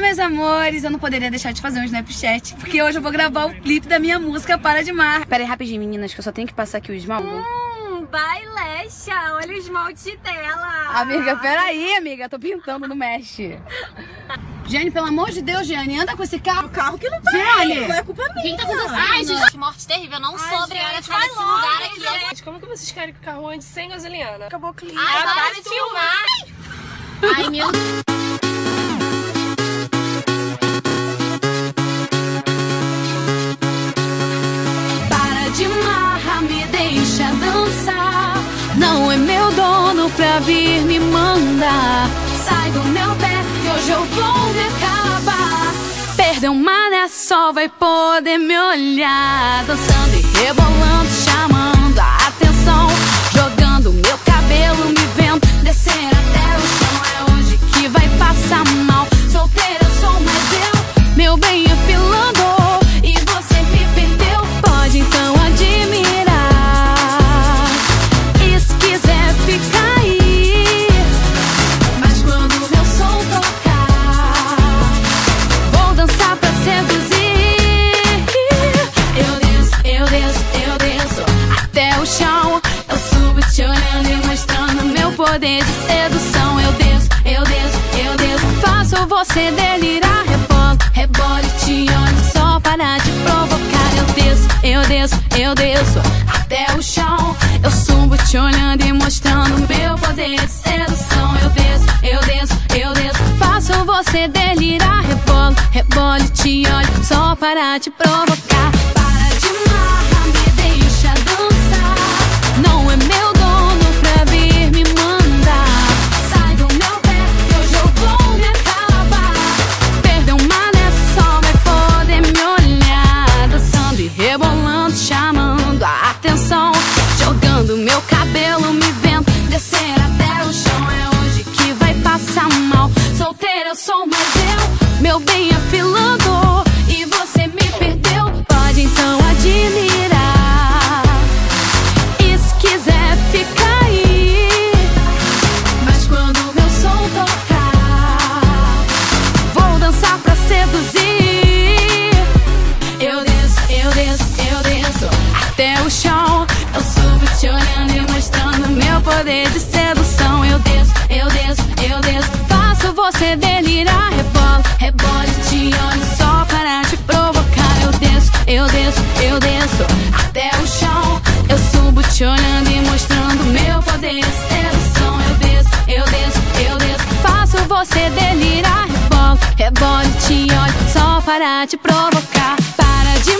Meus amores, eu não poderia deixar de fazer um Snapchat, porque hoje eu vou gravar o clipe da minha música Para de Mar. Pera aí, rapidinho, meninas, que eu só tenho que passar aqui o esmalte. Hum, bailecha, olha o esmalte dela. Amiga, pera aí, amiga, tô pintando, não mexe. Jane, pelo amor de Deus, Jane, anda com esse carro. O carro que não tá Jane! Não é culpa minha. Quem tá acontecendo? Ai, gente, morte terrível. Eu não Ai, gente, ficar vai nesse logo, lugar aqui. gente. Gente, como que vocês querem que o carro ande sem gasolina? Acabou o clima. Ai, para de filmar. Ai, meu Para Não é meu dono pra vir me mandar. Sai do meu pé, que hoje eu vou me acabar. Perder uma né só vai poder me olhar. Dançando e rebolando, chamando poder de sedução. Eu desço, eu desço, eu desço, faço você delirar. Rebolo, rebole, te olho só para te provocar. Eu desço, eu desço, eu desço até o chão. Eu subo te olhando e mostrando meu poder de sedução. Eu desço, eu desço, eu desço, faço você delirar. Rebolo, rebole, te olho só para te provocar. Meu poder de sedução. Eu desço, eu desço, eu desço, faço você delirar. Rebolo, rebole, te olho só para te provocar. Eu desço, eu desço, eu desço até o chão. Eu subo te olhando e mostrando meu poder de sedução. Eu desço, eu desço, eu desço, faço você delirar. Rebolo, rebole, te olho só para te provocar. Para de